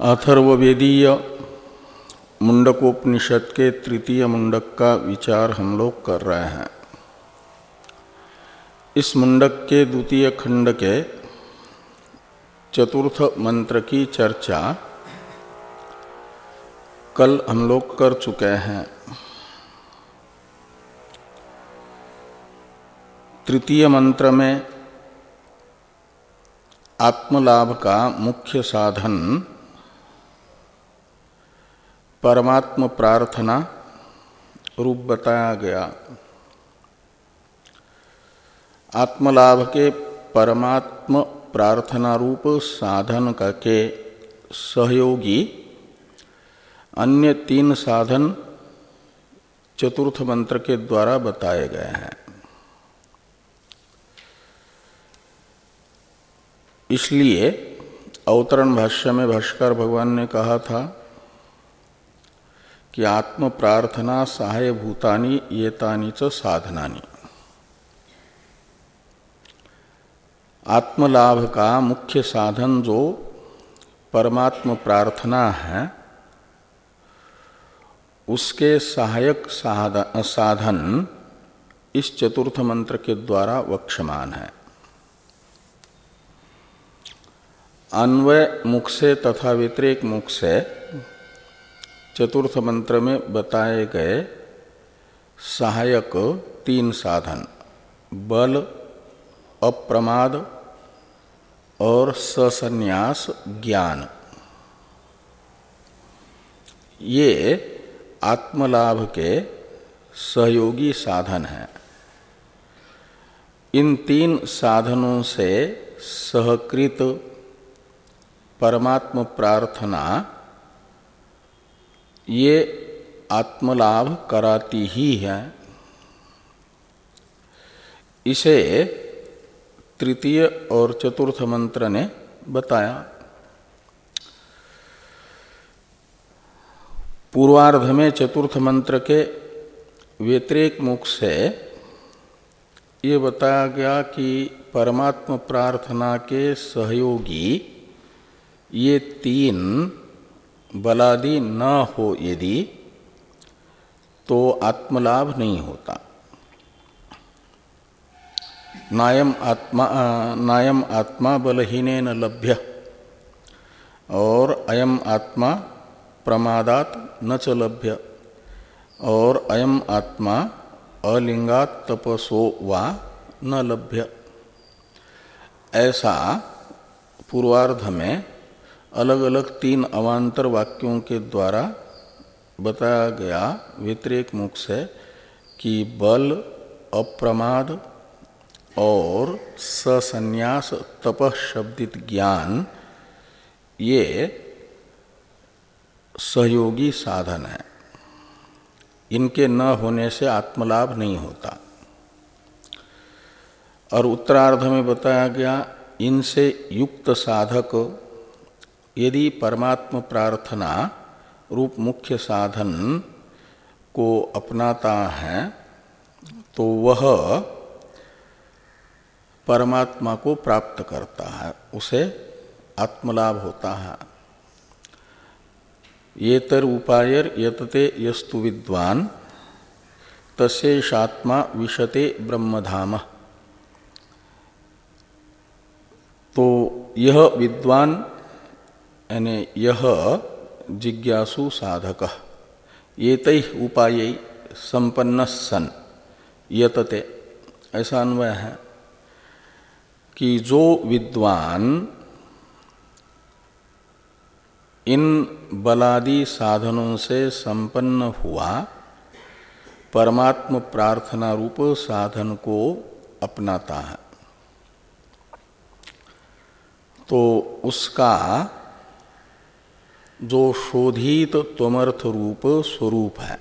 अथर्ववेदीय मुंडकोपनिषद के तृतीय मुंडक का विचार हम लोग कर रहे हैं। इस मुंडक के द्वितीय खंड के चतुर्थ मंत्र की चर्चा कल हम लोग कर चुके हैं। तृतीय मंत्र में आत्मलाभ का मुख्य साधन परमात्म प्रार्थना रूप बताया गया। आत्मलाभ के परमात्म प्रार्थना रूप साधन का के सहयोगी अन्य तीन साधन चतुर्थ मंत्र के द्वारा बताए गए हैं। इसलिए अवतरण भाष्य में भाष्कर भगवान ने कहा था कि आत्म प्रार्थना सहाय भूतानी ये च साधनानी। आत्मलाभ का मुख्य साधन जो परमात्म प्रार्थना है, उसके सहायक साधन इस चतुर्थ मंत्र के द्वारा वक्षमान है। अन्वय मुख से तथा व्यतिरेक मुख से चतुर्थ मंत्र में बताए गए सहायक तीन साधन, बल, अप्रमाद और ससन्यास ज्ञान। ये आत्मलाभ के सहयोगी साधन हैं। इन तीन साधनों से सहकृत परमात्म प्रार्थना ये आत्मलाभ कराती ही है। इसे तृतीय और चतुर्थ मंत्र ने बताया। पूर्वार्ध में चतुर्थ मंत्र के व्यतिरेक मुख से ये बताया गया कि परमात्म प्रार्थना के सहयोगी ये तीन बलादि न हो यदि तो आत्मलाभ नहीं होता। नायम आत्मा नायम आत्मा बलहीन न लभ्य, और अयम आत्मा प्रमादात न च लभ्य, और अयम आत्मा अलिंगात तपसो वा न लभ्य। ऐसा पूर्वार्ध में अलग अलग तीन अवान्तर वाक्यों के द्वारा बताया गया व्यतिरेक मुख से कि बल, अप्रमाद और सन्यास तप शब्दित ज्ञान, ये सहयोगी साधन है। इनके न होने से आत्मलाभ नहीं होता। और उत्तरार्ध में बताया गया, इनसे युक्त साधक यदि परमात्म प्रार्थना रूप मुख्य साधन को अपनाता है तो वह परमात्मा को प्राप्त करता है, उसे आत्मलाभ होता है। ये तर उपायर यतते यस्तु विद्वान तस्ेषात्मा विशते ब्रह्मधाम। तो यह विद्वान यानी यह जिज्ञासु साधक। ये तय उपाय संपन्न सन यतते, ऐसा अन्वय है कि जो विद्वान इन बलादि साधनों से संपन्न हुआ, परमात्म प्रार्थना रूप साधन को अपनाता है। तो उसका जो शोधित त्वमर्थ रूप स्वरूप है,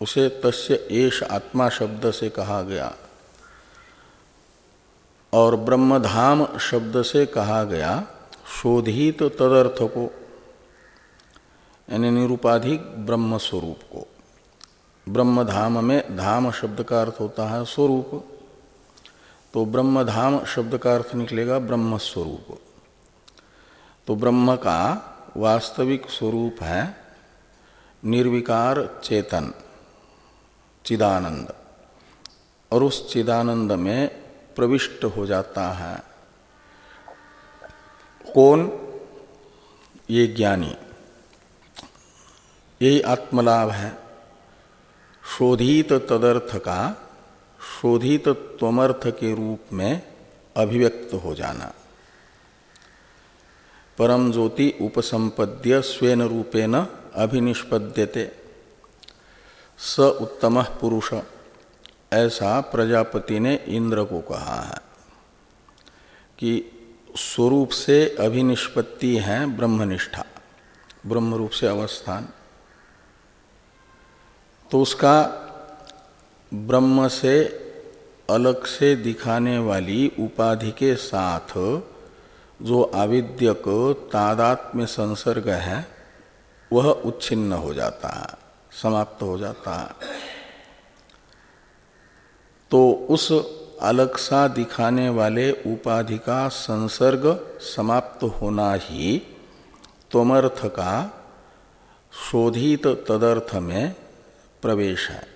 उसे तस्य एश आत्मा शब्द से कहा गया और ब्रह्मधाम शब्द से कहा गया शोधित तदर्थ को यानी निरूपाधिक ब्रह्म स्वरूप को। ब्रह्मधाम में धाम शब्द का अर्थ होता है स्वरूप तो ब्रह्मधाम शब्द का अर्थ निकलेगा ब्रह्म स्वरूप। तो ब्रह्म का वास्तविक स्वरूप है, निर्विकार चेतन, चिदानंद। और उस चिदानंद में प्रविष्ट हो जाता है। कौन? ये ज्ञानी। यही आत्मलाभ है। शोधित तदर्थ का, शोधित त्वमर्थ के रूप में अभिव्यक्त हो जाना। परम ज्योति उपसंपद्य स्वेन रूपेण अभिनिष्पद्यते। स उत्तम पुरुष। ऐसा प्रजापति ने इंद्र को कहा है कि स्वरूप से अभिनिष्पत्ति है ब्रह्मनिष्ठा ब्रह्म रूप से अवस्थान। तो उसका ब्रह्म से अलग से दिखाने वाली उपाधि के साथ जो आविद्यक तादात्म्य संसर्ग है, वह उच्छिन्न हो जाता है, समाप्त हो जाता है। तो उस अलग सा दिखाने वाले उपाधि का संसर्ग समाप्त होना ही त्वमर्थ का शोधित तदर्थ में प्रवेश है।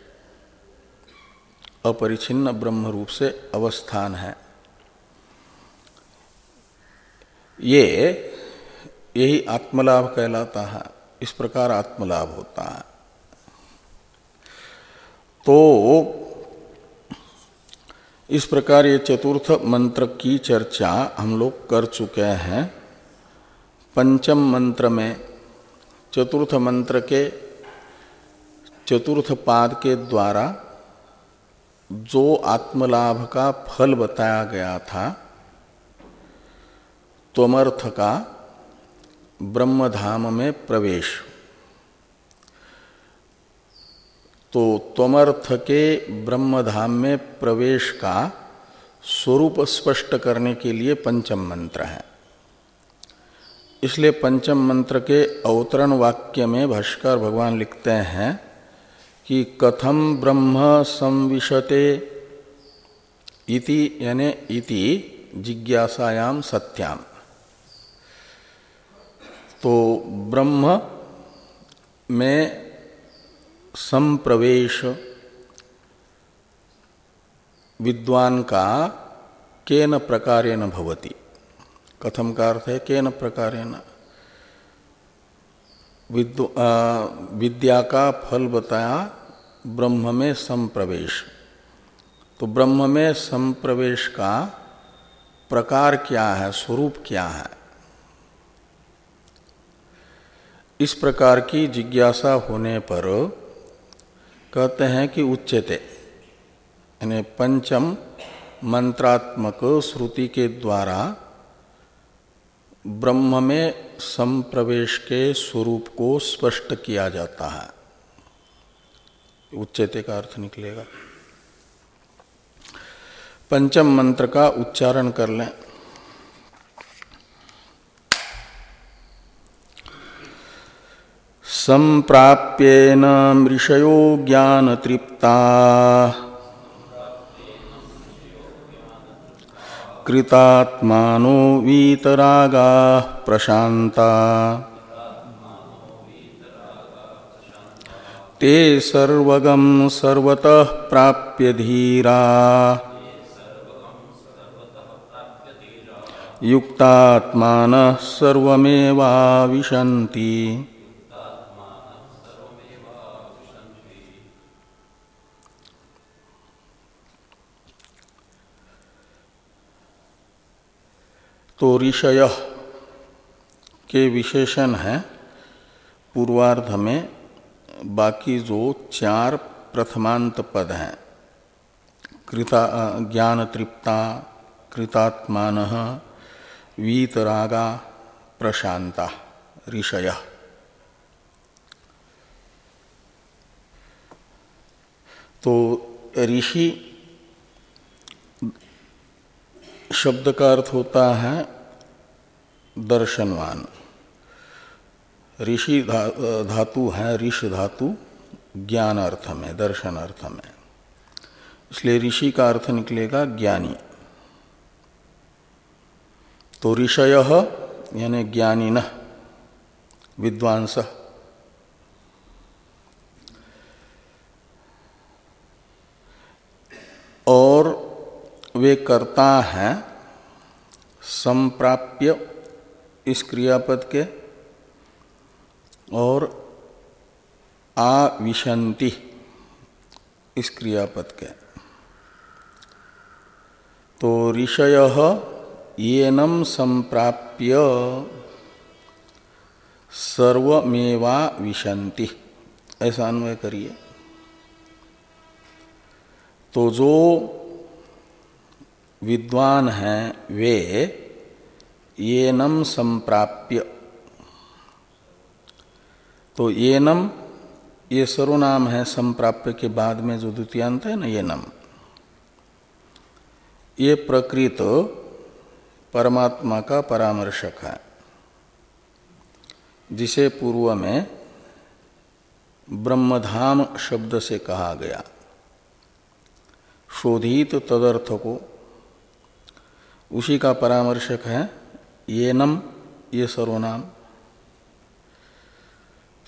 अपरिचिन्न ब्रह्म रूप से अवस्थान है। ये यही आत्मलाभ कहलाता है। इस प्रकार आत्मलाभ होता है। तो इस प्रकार ये चतुर्थ मंत्र की चर्चा हम लोग कर चुके हैं। पंचम मंत्र में चतुर्थ मंत्र के चतुर्थ पाद के द्वारा जो आत्मलाभ का फल बताया गया था त्वमर्थ का ब्रह्मधाम में प्रवेश। तो त्वमर्थ के ब्रह्मधाम में प्रवेश का स्वरूप स्पष्ट करने के लिए पंचम मंत्र है। इसलिए पंचम मंत्र के अवतरण वाक्य में भाष्कर भगवान लिखते हैं कि कथम ब्रह्म संविशते इति यानी इति जिज्ञासायाम सत्याम। तो ब्रह्म में संप्रवेश विद्वान का केन प्रकारेण भवति। कथम का अर्थ है केन प्रकारेण। विद्या का फल बताया ब्रह्म में संप्रवेश। तो ब्रह्म में संप्रवेश का प्रकार क्या है, स्वरूप क्या है? इस प्रकार की जिज्ञासा होने पर कहते हैं कि उच्चते, यानी पंचम मंत्रात्मक श्रुति के द्वारा ब्रह्म में संप्रवेश के स्वरूप को स्पष्ट किया जाता है। उच्चते का अर्थ निकलेगा। पंचम मंत्र का उच्चारण कर लें। संप्राप्येन मृषयो ज्ञान तृप्ता कृतात्मानो वीतरागा प्रशांता ते सर्वगम सर्वतः प्राप्य धीरा। युक्तात्मान सर्वमेवा विशन्ति तो ऋषय के विशेषण हैं। पूर्वार्ध में बाकी जो चार प्रथमांत पद हैं, कृता ज्ञान तृप्ता, कृतात्मान, वीतरागा, प्रशांता, ऋषय। तो ऋषि शब्द का अर्थ होता है दर्शनवान। ऋषि धा, धातु है ऋष धातु ज्ञान अर्थ में दर्शन अर्थ में। इसलिए ऋषि का अर्थ निकलेगा ज्ञानी। तो ऋषय यानी ज्ञानी न विद्वांस। और वे करता हैं, संप्राप्य इस क्रियापद के और आविशंति इस क्रियापद के। तो ऋषय येनम संप्राप्य सर्वमेवा विशंति ऐसा अन्वय करिए। तो जो विद्वान हैं वे, येनम संप्राप्य। तो येनम, ये सर्वनाम है संप्राप्य के बाद में जो द्वितीयांत है ना ये नम ये प्रकृत परमात्मा का परामर्शक है, जिसे पूर्व में ब्रह्मधाम शब्द से कहा गया। शोधित तदर्थ को उसी का परामर्शक है, ये नम, ये सर्वनाम।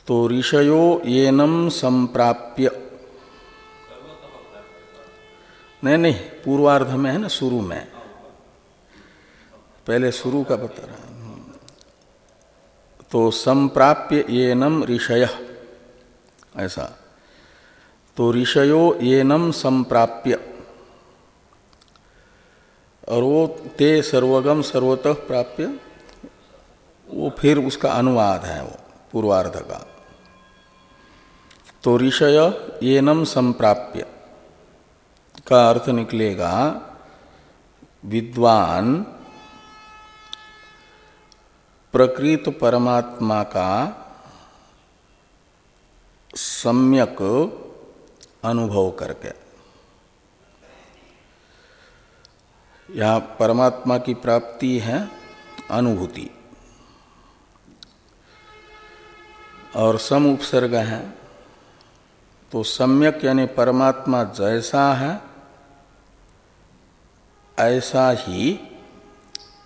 तो ऋषयो येनम संप्राप्य। नहीं नहीं, पूर्वार्ध में है ना, शुरू में। पहले शुरू का बता रहा तो संप्राप्य येनम ऋषय, ऐसा। तो ऋषयो येनम संप्राप्य। और वो ते सर्वगम सर्वतः प्राप्य, वो फिर उसका अनुवाद है वो, पूर्वार्ध का। तो ऋषय एनम संप्राप्य का अर्थ निकलेगा, विद्वान प्रकृत परमात्मा का सम्यक अनुभव करके। यहाँ परमात्मा की प्राप्ति है अनुभूति। और सम उपसर्ग है तो सम्यक यानी परमात्मा जैसा है, ऐसा ही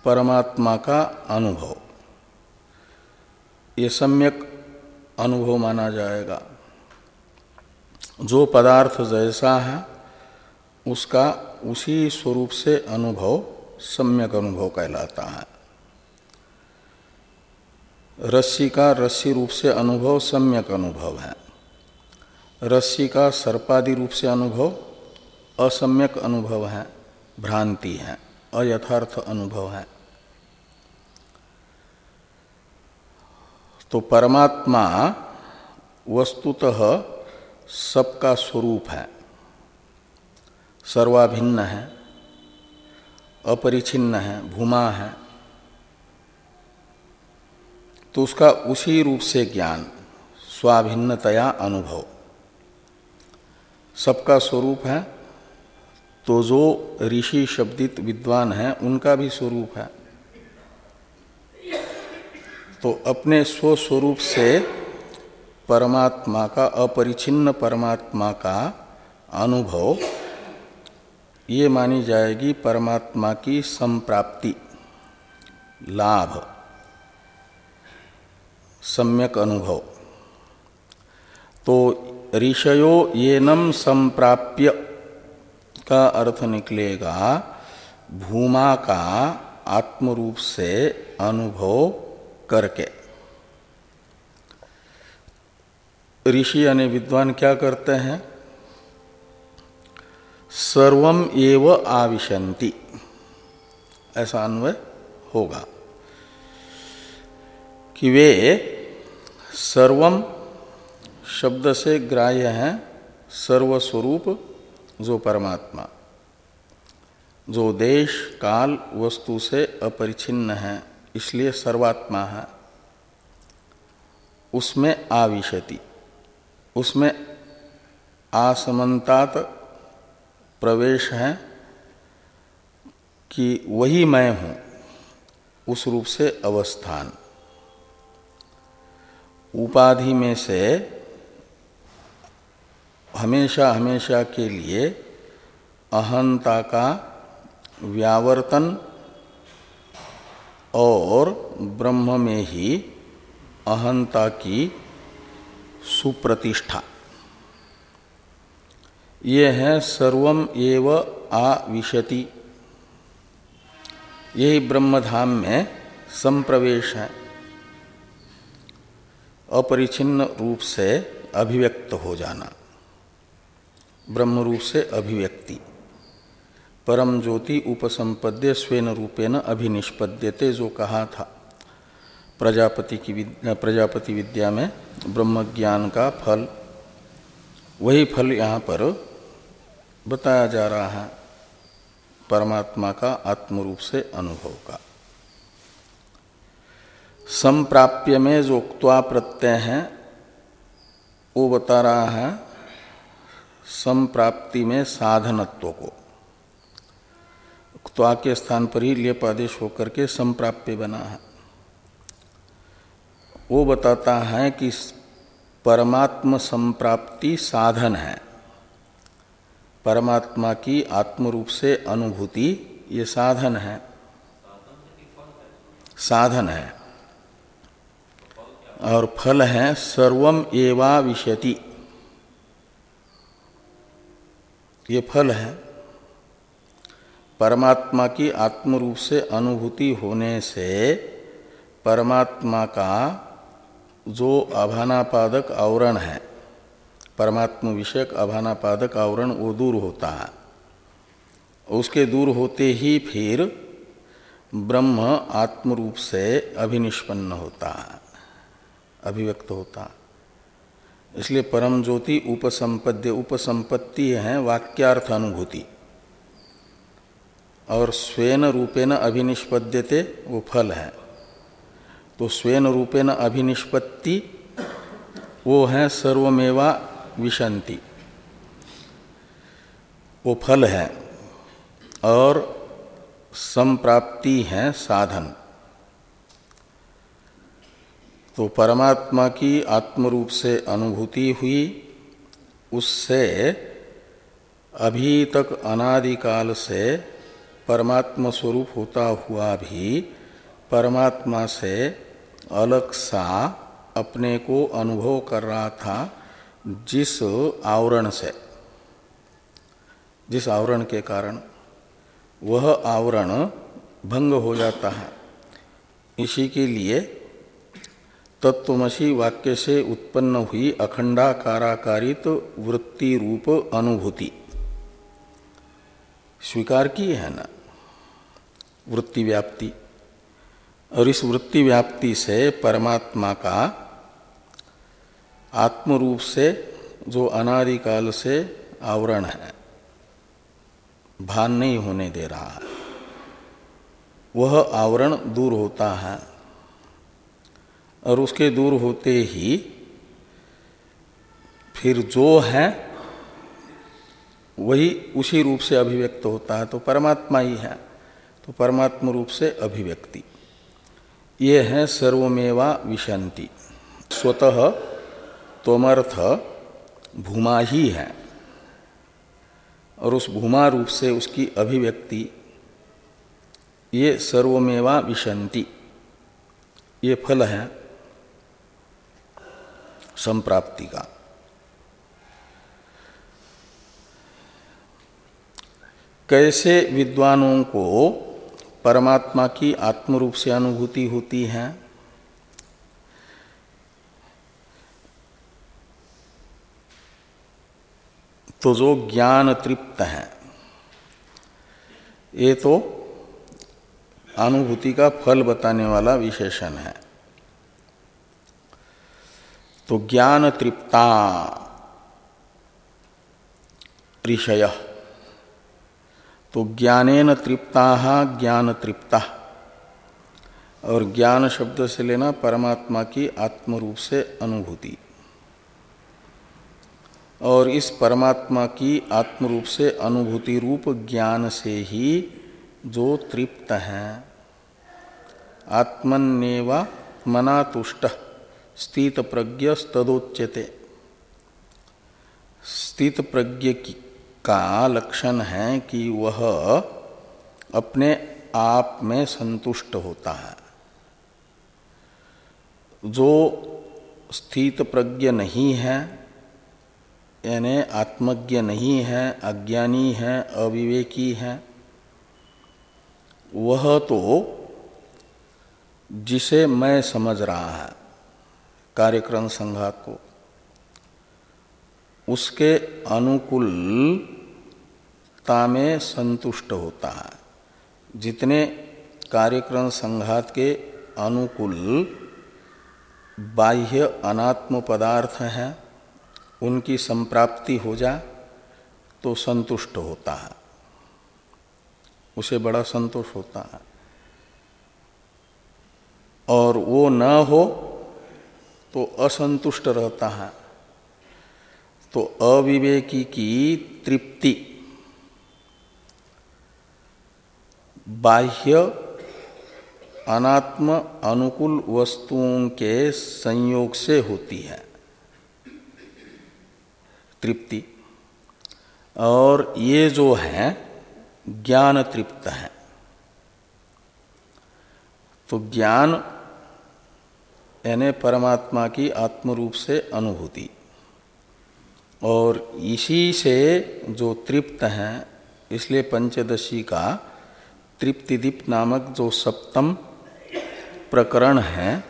परमात्मा का अनुभव। ये सम्यक अनुभव माना जाएगा। जो पदार्थ जैसा है, उसका उसी स्वरूप से अनुभव, सम्यक अनुभव कहलाता है। रस्सी का रस्सी रूप से अनुभव, सम्यक अनुभव है। रस्सी का सर्पादि रूप से अनुभव, असम्यक अनुभव है, भ्रांति है, अयथार्थ अनुभव है। तो परमात्मा वस्तुतः सबका स्वरूप है। सर्वाभिन्न है अपरिछिन्न है, भूमा है तो उसका उसी रूप से ज्ञान, स्वाभिन्नतया अनुभव। सबका स्वरूप है तो जो ऋषि शब्दित विद्वान है, उनका भी स्वरूप है। तो अपने स्वस्वरूप से परमात्मा का अपरिछिन्न परमात्मा का अनुभव ये मानी जाएगी परमात्मा की संप्राप्ति, लाभ, सम्यक अनुभव। तो ऋषयो येनम संप्राप्य का अर्थ निकलेगा, भूमा का आत्मरूप से अनुभव करके। ऋषि यानी विद्वान क्या करते हैं? सर्वम एव आविशंति ऐसा अन्वय होगा कि वे सर्वम शब्द से ग्राह्य है, सर्वस्वरूप जो परमात्मा, जो देश, काल, वस्तु से अपरिछिन्न है, इसलिए सर्वात्मा है। उसमें आविशति, उसमें आसमंतात प्रवेश है कि वही मैं हूँ, उस रूप से अवस्थान। उपाधि में से हमेशा हमेशा के लिए अहंता का व्यावर्तन और ब्रह्म में ही अहंता की सुप्रतिष्ठा। ये है सर्वम एव आविशति। यही ब्रह्मधाम में संप्रवेश है। अपरिचिन्न रूप से अभिव्यक्त हो जाना। ब्रह्म रूप से अभिव्यक्ति। परम ज्योति उपसंपद्य स्वेन रूपेण अभिनिष्पद्यते जो कहा था। प्रजापति की विद्या प्रजापति विद्या में ब्रह्म ज्ञान का फल। वही फल यहाँ पर बताया जा रहा है, परमात्मा का आत्मरूप से अनुभव का। संप्राप्य में जो उक्वा प्रत्यय है, वो बता रहा है संप्राप्ति में साधनत्व को। क्वा के स्थान पर ही लेप आदेश होकर के संप्राप्य बना है। वो बताता है कि परमात्म संप्राप्ति साधन है। परमात्मा की आत्म रूप से अनुभूति ये साधन है। साधन है। और फल है सर्वम एवा विशति। ये फल है। परमात्मा की आत्म रूप से अनुभूति होने से परमात्मा का जो अभानापादक आवरण है परमात्म विषयक अभानापादक आवरण वो दूर होता है। उसके दूर होते ही फिर ब्रह्म आत्म रूप से अभिनिष्पन्न होता है, अभिव्यक्त होता इसलिए परम ज्योति उपसंपद्य उपसंपत्ति है वाक्यार्थ अनुभूति। और स्वेन रूपेण अभिनिष्पद्यते वो फल है। तो स्वेन रूपेण अभिनिष्पत्ति वो है सर्वमेवा विशंति। वो फल है और संप्राप्ति है साधन। तो परमात्मा की आत्मरूप से अनुभूति हुई, उससे अभी तक अनादिकाल से परमात्मा स्वरूप होता हुआ भी परमात्मा से अलग सा अपने को अनुभव कर रहा था जिस आवरण से, जिस आवरण के कारण वह आवरण भंग हो जाता है, इसी के लिए तत्वमसी वाक्य से उत्पन्न हुई अखंडाकाराकारित वृत्ति रूप अनुभूति। स्वीकार की है ना? वृत्ति व्याप्ति। और इस वृत्ति व्याप्ति से परमात्मा का आत्म रूप से जो अनादिकाल से आवरण है, भान नहीं होने दे रहा है। वह आवरण दूर होता है और उसके दूर होते ही फिर जो है वही उसी रूप से अभिव्यक्त होता है। तो परमात्मा ही है तो परमात्मा रूप से अभिव्यक्ति। ये है सर्वमेवा विशंति। स्वतः तोमर्थ भूमा ही है। और उस भूमा रूप से उसकी अभिव्यक्ति, ये सर्वमेवा विशंति, ये फल है संप्राप्ति का। कैसे विद्वानों को परमात्मा की आत्मरूप से अनुभूति होती है? तो जो ज्ञान तृप्त है। ये तो अनुभूति का फल बताने वाला विशेषण है। तो ज्ञान तृप्ता ऋषय तो ज्ञानेन तृप्ता ज्ञान तृप्ता। और ज्ञान शब्द से लेना परमात्मा की आत्म रूप से अनुभूति। और इस परमात्मा की आत्म रूप से अनुभूति रूप ज्ञान से ही जो तृप्त हैं। आत्मन्यवा मना तुष्ट स्थित प्रज्ञ तदोच्यते स्थित प्रज्ञ का लक्षण है कि वह अपने आप में संतुष्ट होता है। जो स्थित प्रज्ञ नहीं है यानी आत्मज्ञ नहीं है, अज्ञानी है, अविवेकी है। वह तो जिसे मैं समझ रहा है, कार्यक्रम संघात को, उसके अनुकूलता में संतुष्ट होता है। जितने कार्यक्रम संघात के अनुकूल बाह्य अनात्म पदार्थ हैं उनकी संप्राप्ति हो जाए तो संतुष्ट होता है। उसे बड़ा संतोष होता है। और वो न हो तो असंतुष्ट रहता है। तो अविवेकी की तृप्ति। बाह्य अनात्म अनुकूल वस्तुओं के संयोग से होती है। तृप्ति। और ये जो है, ज्ञान तृप्त है। तो ज्ञान यानी परमात्मा की आत्म रूप से अनुभूति। और इसी से जो तृप्त हैं, इसलिए पंचदशी का तृप्तिदीप नामक जो सप्तम प्रकरण है,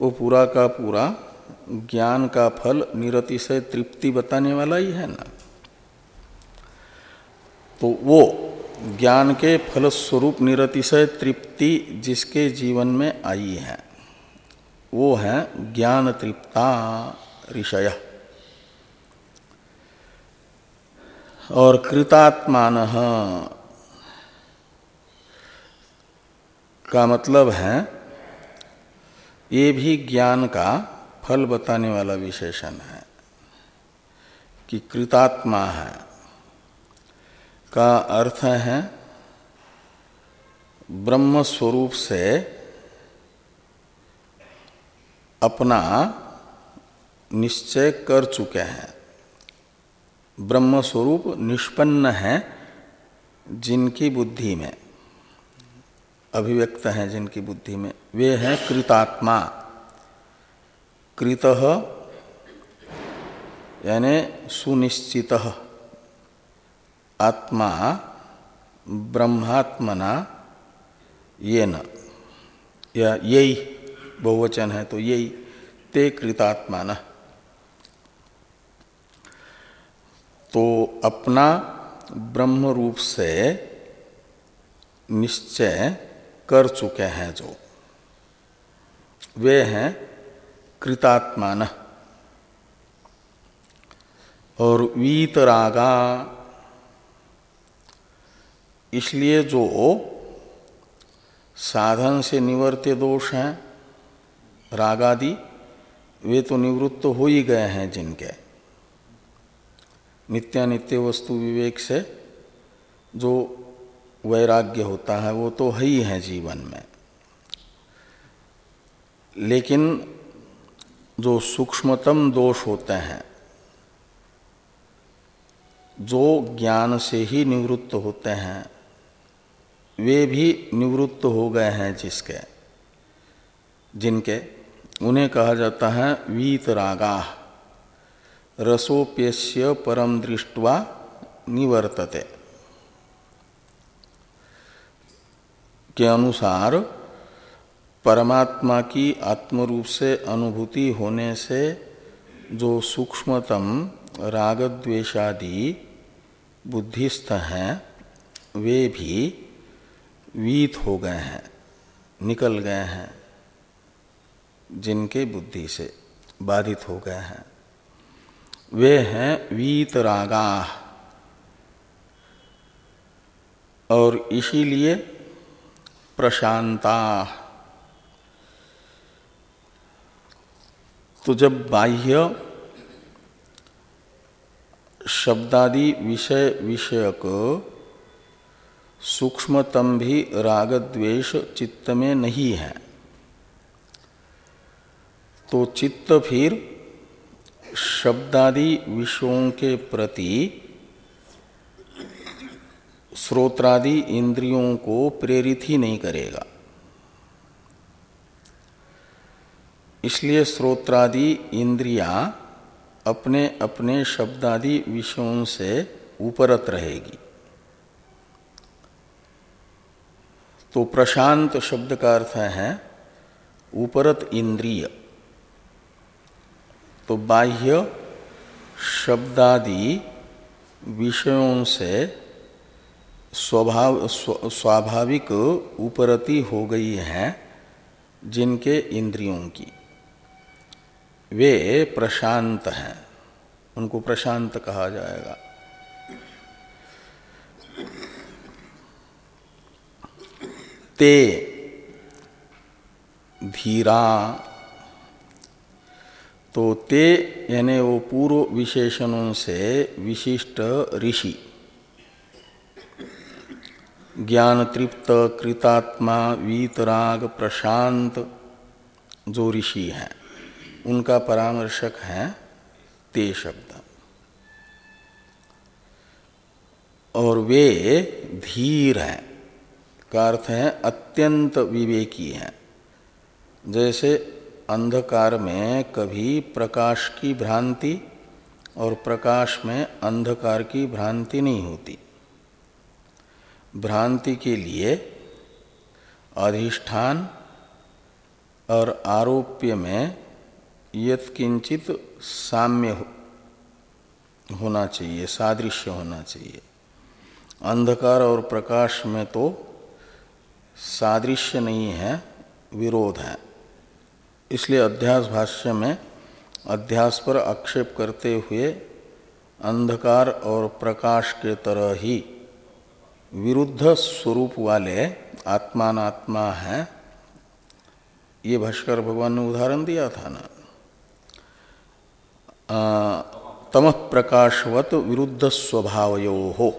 वो पूरा का पूरा ज्ञान का फल निरति से तृप्ति बताने वाला ही है ना? तो वो ज्ञान के फलस्वरूप निरतिशय तृप्ति जिसके जीवन में आई है, वो है ज्ञान तृप्ता ऋषय। और कृतात्मान का मतलब है, ये भी ज्ञान का फल बताने वाला विशेषण है कि कृतात्मा है, का अर्थ है ब्रह्म स्वरूप से अपना निश्चय कर चुके हैं। ब्रह्म स्वरूप निष्पन्न है जिनकी बुद्धि में, अभिव्यक्त हैं जिनकी बुद्धि में, वे हैं कृतात्मा। कृत, यानी सुनिश्चित। आत्मा, ब्रह्मात्मना ये न या यही बहुवचन है तो यही ते कृतात्मा न तो अपना ब्रह्म रूप से निश्चय कर चुके हैं जो। वे हैं कृतात्मान। और वीतरागा, इसलिए जो साधन से निवर्त्य दोष हैं, रागादि, वे तो निवृत्त हो ही गए हैं जिनके। नित्यानित्य वस्तु विवेक से जो वैराग्य होता है, वो तो है ही है जीवन में। लेकिन जो सूक्ष्मतम दोष होते हैं, जो ज्ञान से ही निवृत्त होते हैं, वे भी निवृत्त हो गए हैं जिसके, जिनके, उन्हें कहा जाता है वीतरागा रसोप्यस्य परम दृष्टवा निवर्तते। के अनुसार परमात्मा की आत्मरूप से अनुभूति होने से जो सूक्ष्मतम रागद्वेषादि बुद्धिस्थ हैं, वे भी वीत हो गए हैं, निकल गए हैं, जिनके बुद्धि से बाधित हो गए हैं। वे हैं वीतरागा और इसीलिए प्रशांता। तो जब बाह्य शब्दादि विषय विषयक सूक्ष्मतम भी राग द्वेष चित्त में नहीं है तो चित्त फिर शब्दादि विषयों के प्रति श्रोत्रादि इंद्रियों को प्रेरित ही नहीं करेगा। इसलिए स्रोत्रादि इंद्रिया अपने अपने शब्दादि विषयों से उपरत रहेगी। तो प्रशांत शब्द का अर्थ है उपरत इंद्रिय। तो बाह्य शब्दादि विषयों से स्वभाव स्वाभाविक उपरति हो गई है जिनके इंद्रियों की। वे प्रशांत हैं। उनको प्रशांत कहा जाएगा। ते धीरा तो ते यानी वो पूर्व विशेषणों से विशिष्ट ऋषि। ज्ञान तृप्त, कृतात्मा, वीतराग, प्रशांत, जो ऋषि हैं। उनका परामर्शक है ते शब्द। और वे धीर हैं, का अर्थ है अत्यंत विवेकी हैं। जैसे अंधकार में कभी प्रकाश की भ्रांति और प्रकाश में अंधकार की भ्रांति नहीं होती। भ्रांति के लिए अधिष्ठान और आरोप्य में यत्किंचित साम्य हो, होना चाहिए सादृश्य होना चाहिए। अंधकार और प्रकाश में तो सादृश्य नहीं है विरोध है। इसलिए अध्यास भाष्य में अध्यास पर आक्षेप करते हुए अंधकार और प्रकाश के तरह ही विरुद्ध स्वरूप वाले आत्मात्मा है। ये भाष्कर भगवान ने उदाहरण दिया था ना? तम प्रकाशवत विरुद्ध स्वभावयो हो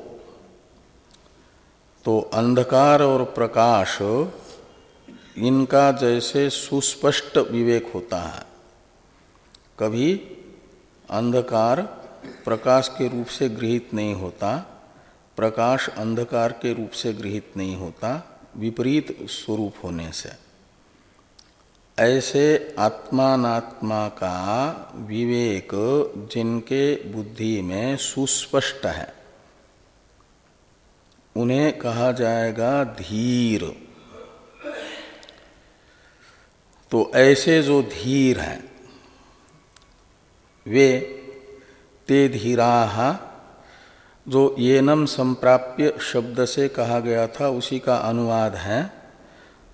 तो अंधकार और प्रकाश इनका जैसे सुस्पष्ट विवेक होता है कभी अंधकार प्रकाश के रूप से गृहित नहीं होता प्रकाश अंधकार के रूप से गृहित नहीं होता विपरीत स्वरूप होने से ऐसे आत्मात्मा का विवेक, जिनके बुद्धि में सुस्पष्ट है। उन्हें कहा जाएगा धीर। तो ऐसे जो धीर हैं, वे ते धीरा जो येनम संप्राप्य शब्द से कहा गया था, उसी का अनुवाद है।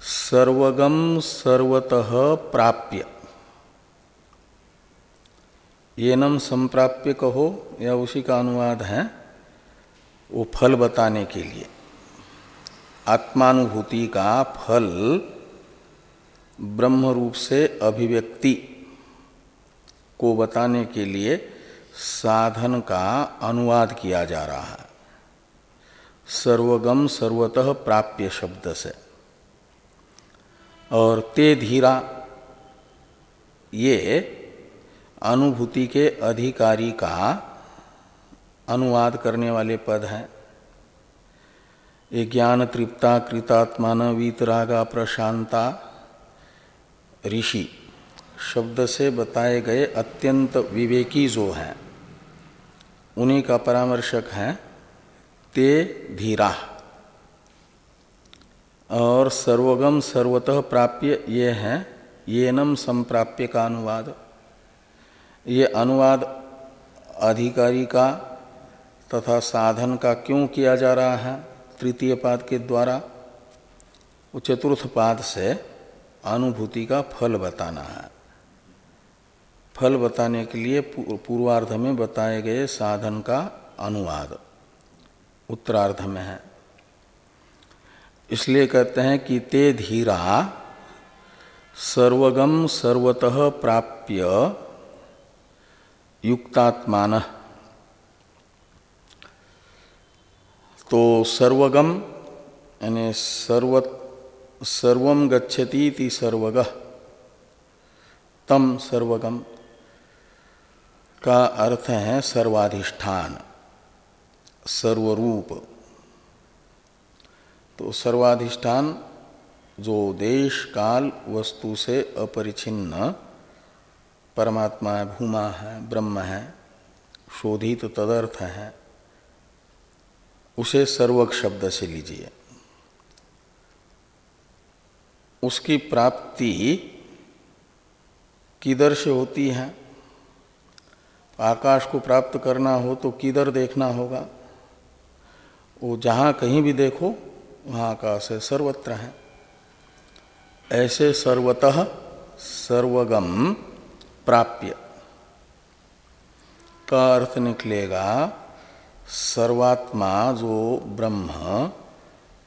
सर्वगम सर्वतः प्राप्य। येनम संप्राप्य कहो या उसी का अनुवाद है, वो फल बताने के लिए। आत्मानुभूति का फल ब्रह्म रूप से अभिव्यक्ति को बताने के लिए साधन का अनुवाद किया जा रहा है। सर्वगम सर्वतः प्राप्य शब्द से। और ते धीरा, ये अनुभूति के अधिकारी का अनुवाद करने वाले पद हैं। ये ज्ञान तृप्ता, कृतात्मान, वीतरागा, प्रशांता, ऋषि शब्द से बताए गए अत्यंत विवेकी जो हैं, उन्हीं का परामर्शक है, ते धीरा। और सर्वगम सर्वतः प्राप्य ये हैं। ये नम संप्राप्य का अनुवाद। ये अनुवाद अधिकारी का तथा साधन का क्यों किया जा रहा है? तृतीय पाद के द्वारा चतुर्थ पाद से अनुभूति का फल बताना है। फल बताने के लिए पूर्वार्ध में बताए गए साधन का अनुवाद उत्तरार्ध में है। इसलिए कहते हैं कि ते धीरा सर्वगम सर्वतः प्राप्य युक्तात्मान। तो सर्वगम, यानी सर्व सर्वम गच्छती सर्वग, तम सर्वगम का अर्थ है सर्वाधिष्ठान, सर्वरूप। तो सर्वाधिष्ठान जो देश, काल, वस्तु से अपरिछिन्न परमात्मा है, भूमा है, ब्रह्म है, शोधित तदर्थ है, उसे सर्वक शब्द से लीजिए। उसकी प्राप्ति किधर से होती है? आकाश को प्राप्त करना हो तो किधर देखना होगा? वो जहाँ कहीं भी देखो वहाँ आकाश है, सर्वत्र है। ऐसे सर्वतः सर्वगम प्राप्य। का अर्थ निकलेगा, सर्वात्मा जो ब्रह्म,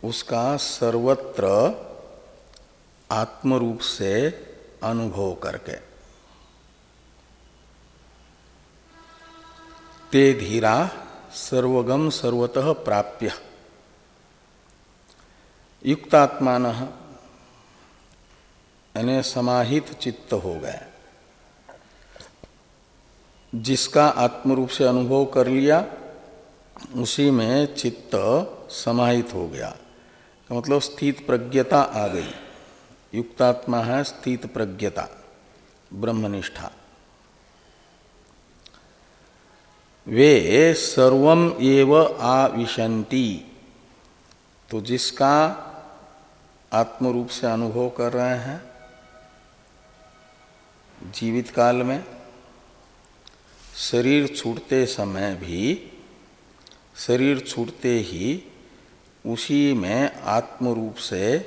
उसका सर्वत्र आत्मरूप से अनुभव करके। ते धीरा सर्वगम सर्वतः प्राप्य। युक्तात्मान, यानी समाहित चित्त हो गए जिसका आत्मरूप से अनुभव कर लिया, उसी में चित्त समाहित हो गया। का मतलब स्थित प्रज्ञता आ गई। युक्तात्मा है स्थित प्रज्ञता, ब्रह्मनिष्ठा। वे सर्वम एव आविशंति तो जिसका आत्मरूप से अनुभव कर रहे हैं। जीवित काल में शरीर छूटते समय भी, शरीर छूटते ही उसी में आत्मरूप से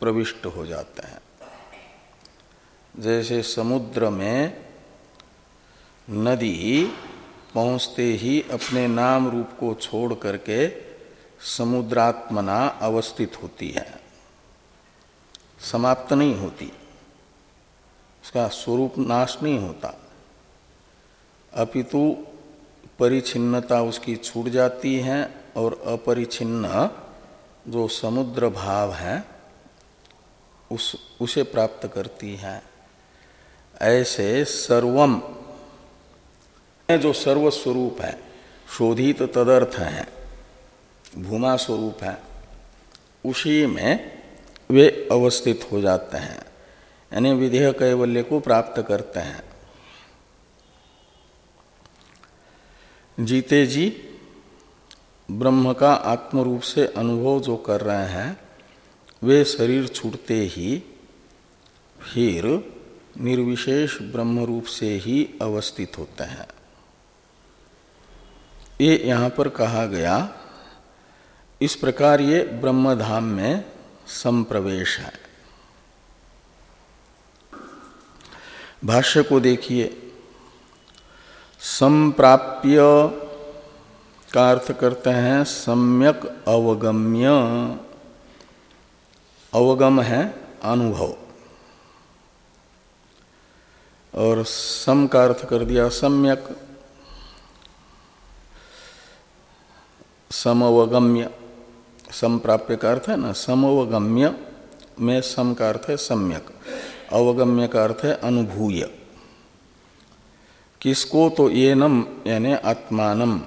प्रविष्ट हो जाते हैं। जैसे समुद्र में नदी पहुँचते ही अपने नाम रूप को छोड़ करके समुद्रात्मना अवस्थित होती है। समाप्त नहीं होती। उसका स्वरूप नाश नहीं होता। अपितु परिचिन्नता उसकी छूट जाती है और अपरिचिन्न जो समुद्र भाव है, उस, उसे प्राप्त करती है। ऐसे सर्वम जो सर्वस्वरूप है, शोधित तदर्थ है, भूमा स्वरूप है, उसी में वे अवस्थित हो जाते हैं, यानी विधेय कैवल्य को प्राप्त करते हैं। जीते जी, ब्रह्म का आत्मरूप से अनुभव जो कर रहे हैं, वे शरीर छूटते ही, फिर निर्विशेष ब्रह्म रूप से ही अवस्थित होते हैं। ये यहाँ पर कहा गया, इस प्रकार ये ब्रह्मधाम में संप्रवेश है। भाष्य को देखिए। संप्राप्य का अर्थ करते हैं सम्यक अवगम्य। अवगम है अनुभव। और सम का अर्थ कर दिया सम्यक। समवगम्य। संप्राप्य का अर्थ है ना, समवगम्य, में सम का अर्थ है सम्यक। अवगम्य का अर्थ है अनुभूय। किसको तो ये नम यानी आत्मानम।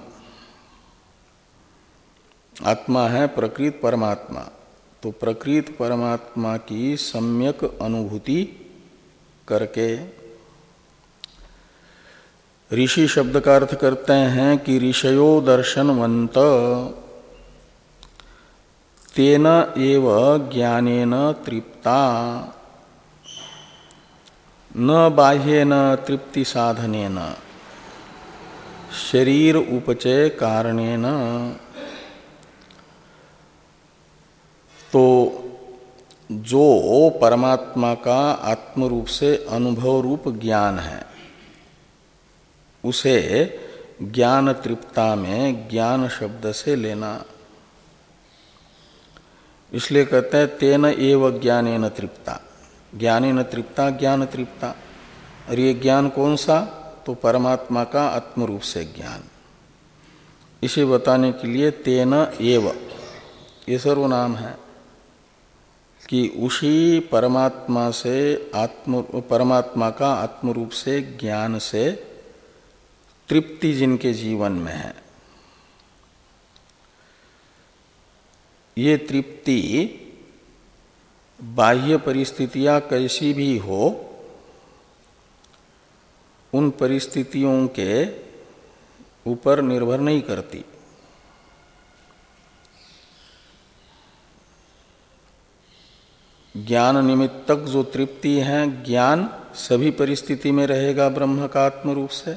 आत्मा है प्रकृत परमात्मा। तो प्रकृत परमात्मा की सम्यक अनुभूति करके ऋषि शब्द का अर्थ करते हैं कि ऋषयो दर्शनवंत तेन एव ज्ञानेन तृप्ता। न बाह्यन तृप्ति साधनेन। शरीर उपचय कारणेन। तो जो परमात्मा का आत्मरूप से अनुभव रूप ज्ञान है, उसे ज्ञान तृप्ता में ज्ञान शब्द से लेना। इसलिए कहते हैं, तेन एव ज्ञान तृप्ता। ज्ञान तृप्ता ज्ञान तृप्ता। और ये ज्ञान कौन सा? तो परमात्मा का आत्मरूप से ज्ञान। इसे बताने के लिए तेन एव। ये सर्वनाम है कि उसी परमात्मा से आत्म, परमात्मा का आत्मरूप से ज्ञान से तृप्ति जिनके जीवन में है। ये तृप्ति बाह्य परिस्थितियाँ कैसी भी हो, उन परिस्थितियों के ऊपर निर्भर नहीं करती। ज्ञान निमित्तक जो तृप्ति है, ज्ञान सभी परिस्थिति में रहेगा ब्रह्म का आत्म रूप से।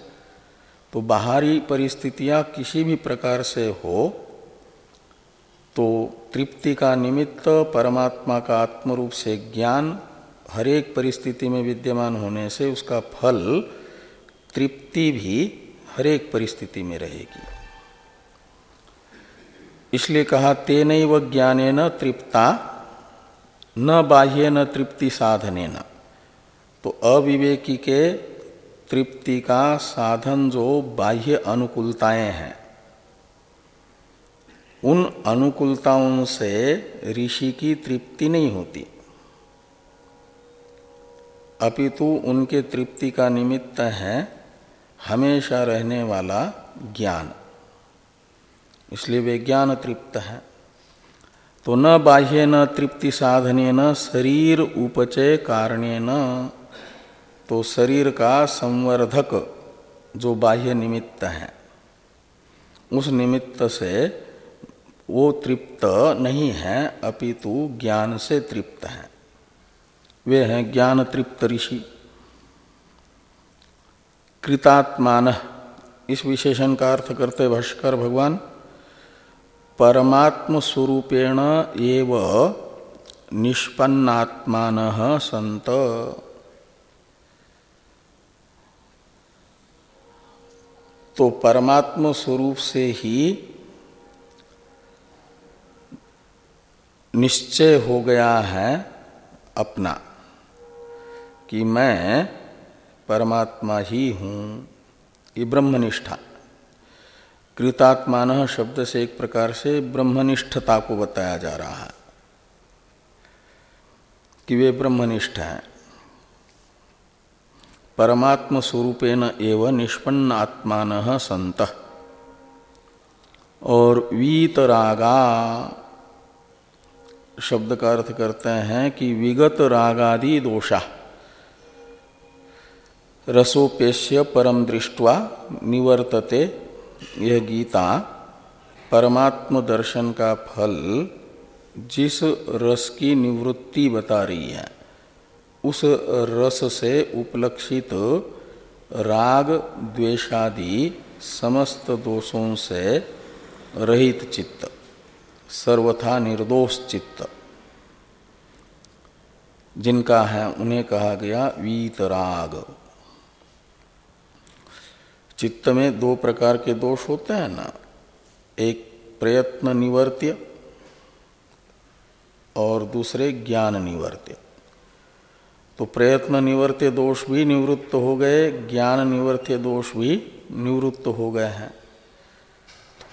तो बाहरी परिस्थितियाँ किसी भी प्रकार से हो तो तृप्ति का निमित्त परमात्मा का आत्म रूप से ज्ञान हर एक परिस्थिति में विद्यमान होने से उसका फल तृप्ति भी हर एक परिस्थिति में रहेगी। इसलिए कहा तेन व ज्ञाने न तृप्ता, न बाह्य न तृप्ति साधने न तो अविवेकी के तृप्ति का साधन जो बाह्य अनुकूलताएँ हैं उन अनुकूलताओं से ऋषि की तृप्ति नहीं होती। अपितु उनके तृप्ति का निमित्त है हमेशा रहने वाला ज्ञान। इसलिए वे ज्ञान तृप्त है। तो न बाह्य न तृप्ति साधने न शरीर उपचय कारणे न तो शरीर का संवर्धक जो बाह्य निमित्त है, उस निमित्त से वो तृप्त नहीं है, अपितु ज्ञान से तृप्त है। वे हैं ज्ञान तृप्त ऋषि। कृतात्मान, इस विशेषण का अर्थ करते भाष्कर भगवान परमात्म स्वरूपेण एव निष्पन्नात्मान संत तो परमात्म स्वरूप से ही निश्चय हो गया है अपना कि मैं परमात्मा ही हूँ। ये ब्रह्मनिष्ठा। कृतात्मान शब्द से एक प्रकार से ब्रह्मनिष्ठता को बताया जा रहा है कि वे ब्रह्मनिष्ठ हैं। परमात्म स्वरूपेण एवं निष्पन्न आत्मान संत और वीतरागा शब्द का अर्थ करते हैं कि विगत रागादि दोषा। रसोपेश्य परम दृष्टवा निवर्तते यह गीता परमात्म दर्शन का फल जिस रस की निवृत्ति बता रही है, उस रस से उपलक्षित राग द्वेषादि समस्त दोषों से रहित चित्त। सर्वथा निर्दोष चित्त जिनका है, उन्हें कहा गया वीतराग। चित्त में दो प्रकार के दोष होते हैं ना। एक प्रयत्न निवर्त्य और दूसरे ज्ञान निवर्त्य। तो प्रयत्न निवर्त्य दोष भी निवृत्त हो गए, ज्ञान निवर्त्य दोष भी निवृत्त हो गए हैं।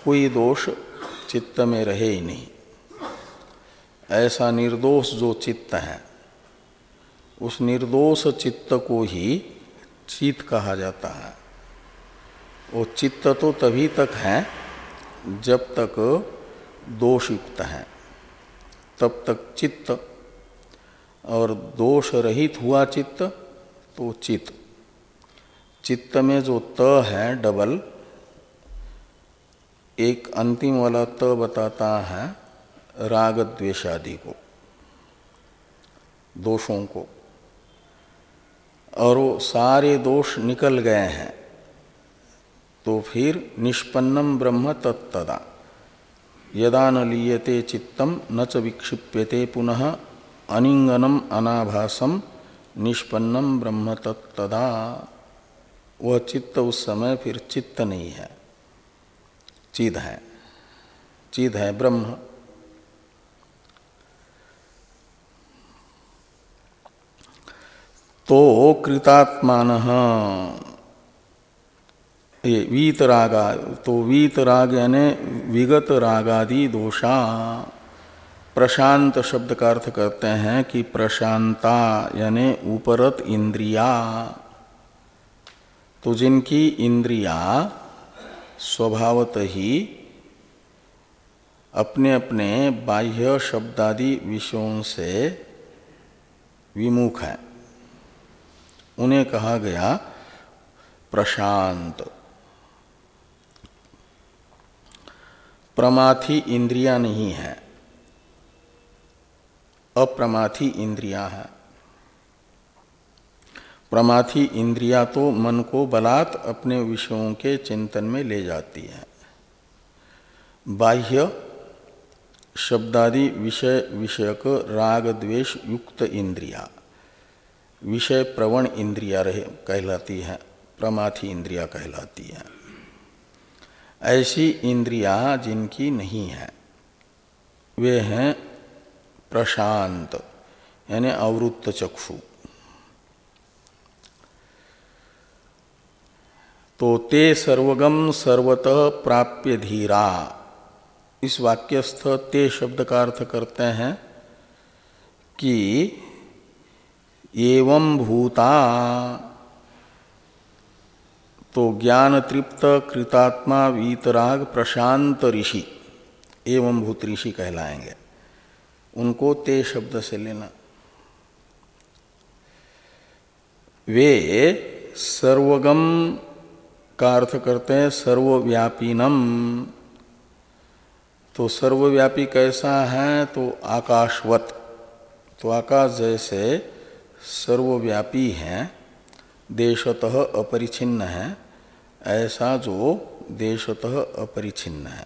कोई दोष चित्त में रहे ही नहीं। ऐसा निर्दोष जो चित्त है, उस निर्दोष चित्त को ही चित कहा जाता है। वो चित्त तो तभी तक है, जब तक दोष युक्त है। तब तक चित्त और दोष रहित हुआ चित्त तो चित्त। चित्त में जो त है, डबल एक अंतिम वाला त बताता है राग द्वेषादि को, दोषों को। और वो सारे दोष निकल गए हैं तो फिर निष्पन्नम ब्रह्म तत्तदा, यदा न लीयते चित्तम, न च विक्षिप्यते पुनः, अनिंगनम अनाभासम, निष्पन्नम ब्रह्म तत्तदा। वह चित्त उस समय फिर चित्त नहीं है। चिद है। चिद है ब्रह्म। तो कृतात्मान ये वीत रागा तो वीत राग यानी विगत रागादि दोषा। प्रशांत शब्द का अर्थ करते हैं कि प्रशांता यानी उपरत इंद्रिया। तो जिनकी इंद्रिया स्वभावत ही अपने अपने बाह्य शब्दादि विषयों से विमुख है। उन्हें कहा गया प्रशांत। प्रमाथी इंद्रिया नहीं है। अप्रमाथी इंद्रिया है। प्रमाथी इंद्रिया तो मन को बलात् अपने विषयों के चिंतन में ले जाती है। बाह्य शब्दादि विषय विषयक राग द्वेष युक्त इंद्रिया। विषय प्रवण इंद्रिया रहे कहलाती है, प्रमाथी इंद्रिया कहलाती है। ऐसी इंद्रिया जिनकी नहीं है, वे हैं प्रशांत, यानी अवृत्त चक्षु। तो ते सर्वगम सर्वतः प्राप्य धीरा। इस वाक्यस्थ ते शब्द का अर्थ करते हैं कि एवं भूता। तो ज्ञान तृप्त कृतात्मा वीतराग प्रशांत ऋषि, एवं भूत ऋषि कहलाएँगे। उनको ते शब्द से लेना। वे सर्वगम का अर्थ करते हैं सर्वव्यापीनम। तो सर्वव्यापी कैसा है? तो आकाशवत। तो आकाश जैसे सर्वव्यापी है, देशतः अपरिछिन्न है, ऐसा जो देशतः अपरिछिन्न है।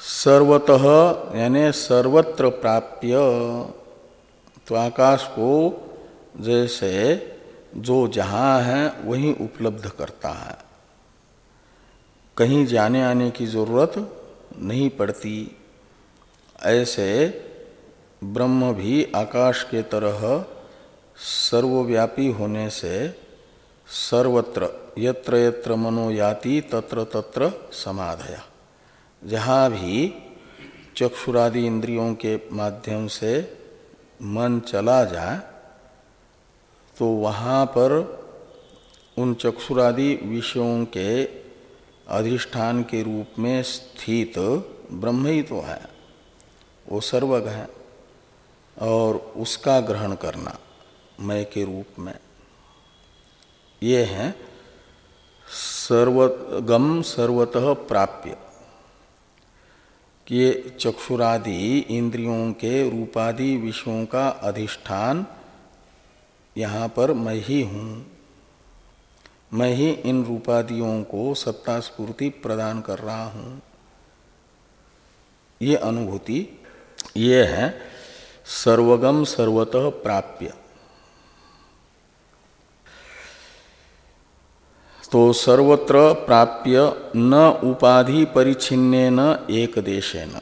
सर्वतः यानी सर्वत्र प्राप्य तो आकाश को जैसे जो जहाँ है, वहीं उपलब्ध करता है। कहीं जाने आने की ज़रूरत नहीं पड़ती। ऐसे ब्रह्म भी आकाश के तरह सर्वव्यापी होने से सर्वत्र, यत्र यत्र मनोयाति तत्र तत्र समाधया। जहाँ भी चक्षुरादि इंद्रियों के माध्यम से मन चला जाए तो वहाँ पर उन चक्षुरादि विषयों के अधिष्ठान के रूप में स्थित ब्रह्म ही तो है। वो सर्वग है और उसका ग्रहण करना मय के रूप में। ये है सर्वगम सर्वतः प्राप्य। कि ये चक्षुरादि इंद्रियों के रूपादि विषयों का अधिष्ठान यहाँ पर मैं ही हूँ। मैं ही इन रूपादियों को सत्ता स्फूर्ति प्रदान कर रहा हूँ। ये अनुभूति ये है, सर्वगम सर्वतः प्राप्य। तो सर्वत्र प्राप्य न उपाधि परिचिन्न न एक देशेन।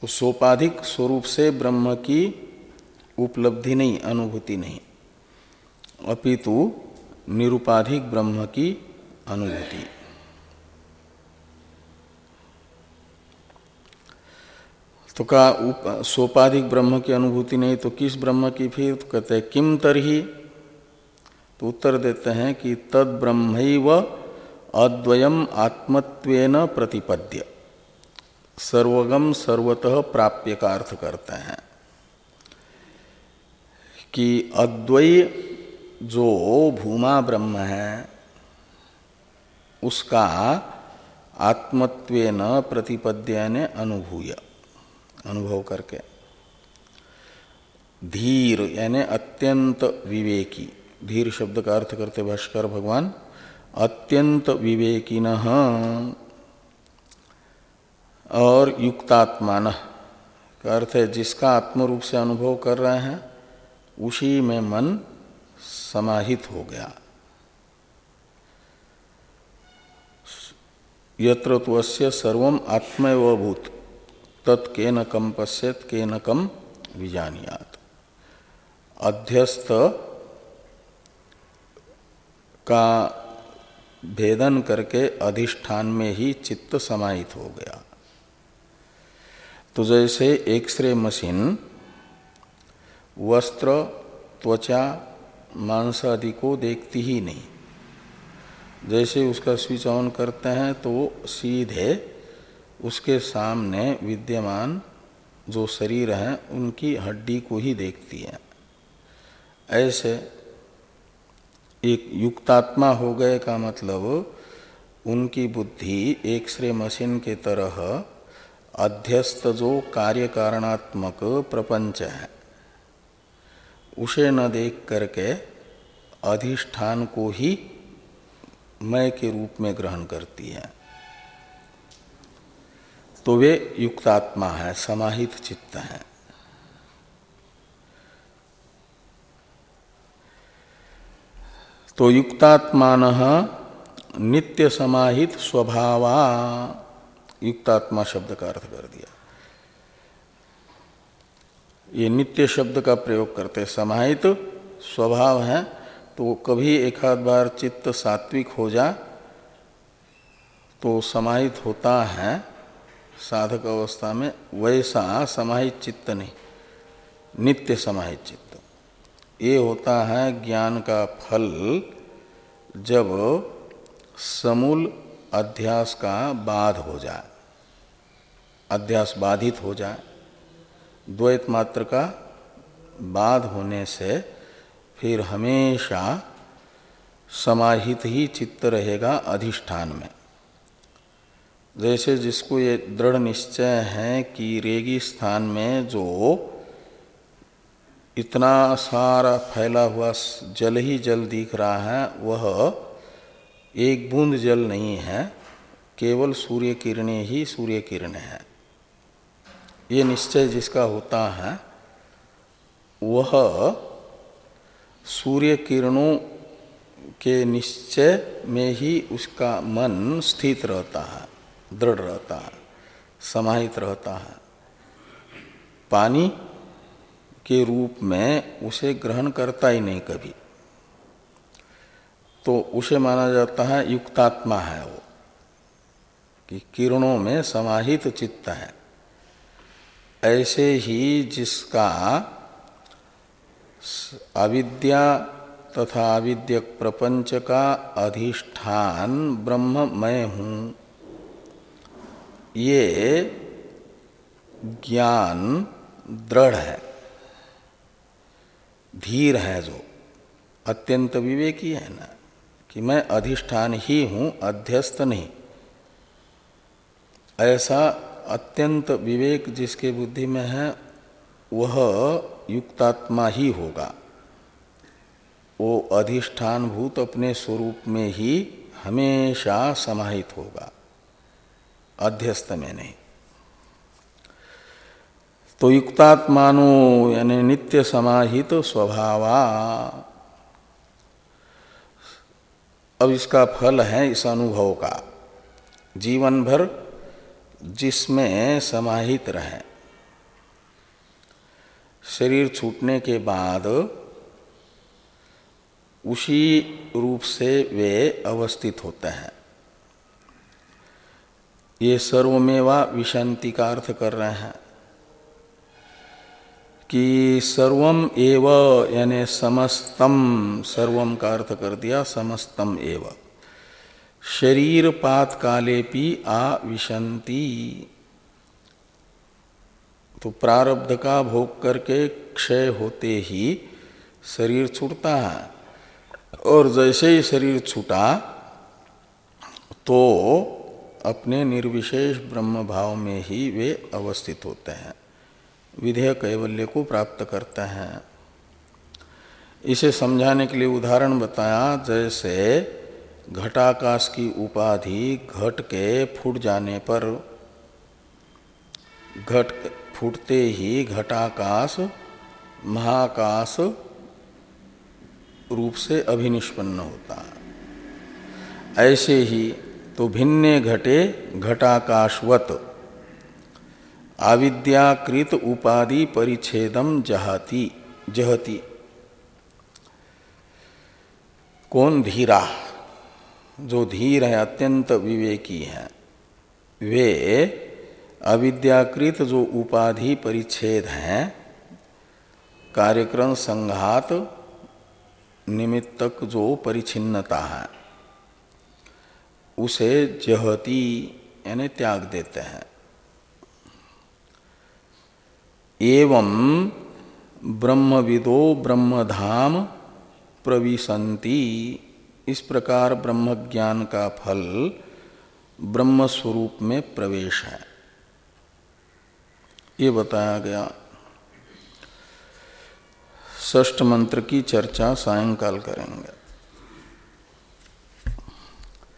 तो सोपाधिक स्वरूप से ब्रह्म की उपलब्धि नहीं, अनुभूति नहीं। अपितु निरुपाधिक ब्रह्म की अनुभूति। तो का सोपाधिक ब्रह्म की अनुभूति नहीं तो किस ब्रह्म की फिर तो कहते हैं, किम तरही? तो उत्तर देते हैं कि तद ब्रह्म अद्वयम आत्मत्वेन प्रतिपद्य। सर्वगम सर्वतः प्राप्य का अर्थ करते हैं। कि अद्वय जो भूमा ब्रह्म है, उसका आत्मत्वेन प्रतिपद्य ने अनुभूय, अनुभव करके। धीर, यानी अत्यंत विवेकी, धीर शब्द का अर्थ करते भाष्कर भगवान, अत्यंत विवेकिन और युक्तात्मान, का अर्थ है जिसका आत्म रूप से अनुभव कर रहे हैं उसी में मन समाहित हो गया। यत्र अस्य सर्वम आत्मवभूत। तत्के न कम पश्यत के न कम विजानियात। अध्यस्त का भेदन करके अधिष्ठान में ही चित्त समाहित हो गया। तो जैसे एक्सरे मशीन वस्त्र, त्वचा, मांस आदि को देखती ही नहीं। जैसे उसका स्विच ऑन करते हैं तो सीधे उसके सामने विद्यमान जो शरीर हैं, उनकी हड्डी को ही देखती है। ऐसे एक युक्तात्मा हो गए का मतलब उनकी बुद्धि एक श्रे मशीन के तरह अध्यस्त जो कार्य कारणात्मक प्रपंच है। उसे न देख करके अधिष्ठान को ही मय के रूप में ग्रहण करती है। तो वे युक्तात्मा है, समाहित चित्त है। तो युक्तात्मान नित्य समाहित स्वभावा, युक्तात्मा शब्द का अर्थ कर दिया। ये नित्य शब्द का प्रयोग करते समाहित तो स्वभाव है तो कभी एक आध बार चित्त सात्विक हो जा तो समाहित होता है। साधक अवस्था में वैसा समाहित चित्त नहीं, नित्य समाहित चित्त। ये होता है ज्ञान का फल, जब समूल अध्यास का बाध हो जाए, अध्यास बाधित हो जाए। द्वैत मात्र का बाध होने से फिर हमेशा समाहित ही चित्त रहेगा अधिष्ठान में। जैसे जिसको ये दृढ़ निश्चय है कि रेगी स्थान में जो इतना सारा फैला हुआ जल ही जल दिख रहा है, वह एक बूंद जल नहीं है, केवल सूर्य किरणें ही सूर्य किरणें हैं। ये निश्चय जिसका होता है, वह सूर्य किरणों के निश्चय में ही उसका मन स्थित रहता है, दृढ़ रहता है, समाहित रहता है। पानी के रूप में उसे ग्रहण करता ही नहीं कभी। तो उसे माना जाता है युक्तात्मा है वो, कि किरणों में समाहित चित्त है। ऐसे ही जिसका अविद्या तथा अविद्यक प्रपंच का अधिष्ठान ब्रह्म मैं हूँ। ये ज्ञान दृढ़ है, धीर है जो, अत्यंत विवेकी है ना, कि मैं अधिष्ठान ही हूँ, अध्यस्त नहीं। ऐसा अत्यंत विवेक जिसके बुद्धि में है, वह युक्तात्मा ही होगा। वो अधिष्ठान भूत अपने स्वरूप में ही हमेशा समाहित होगा। अध्यस्त में नहीं। तो युक्तात्मानो यानी नित्य समाहित तो स्वभावा। अब इसका फल है इस अनुभव का। जीवन भर जिसमें समाहित रहे। शरीर छूटने के बाद उसी रूप से वे अवस्थित होते हैं। ये सर्वमेवा विशांति का अर्थ कर रहे हैं कि सर्वम एव यानी समस्तम सर्वम का अर्थ कर दिया समस्तम एव। शरीर पात काले भी आविशंति तो प्रारब्ध का भोग करके क्षय होते ही शरीर छूटता है। और जैसे ही शरीर छूटा तो अपने निर्विशेष ब्रह्म भाव में ही वे अवस्थित होते हैं। विधेय कैवल्य को प्राप्त करते हैं। इसे समझाने के लिए उदाहरण बताया, जैसे घटाकाश की उपाधि घट के फूट जाने पर घट फूटते ही घटाकाश महाकाश रूप से अभिनिष्पन्न होता है। ऐसे ही तो भिन्ने घटे घटाकाशवत आविद्याकृत उपाधि परिच्छेदम जहाती, जहती। कौन धीरा? जो धीर है, अत्यंत विवेकी है। वे अविद्याकृत जो उपाधि परिच्छेद हैं, कार्यक्रम संघात निमित्तक जो परिचिन्नता है, उसे जहती, यानी त्याग देते हैं। एवं ब्रह्मविदो ब्रह्मधाम प्रविशंति इस प्रकार ब्रह्म ज्ञान का फल ब्रह्म स्वरूप में प्रवेश है। ये बताया गया। ष्ठ मंत्र की चर्चा सायंकाल करेंगे।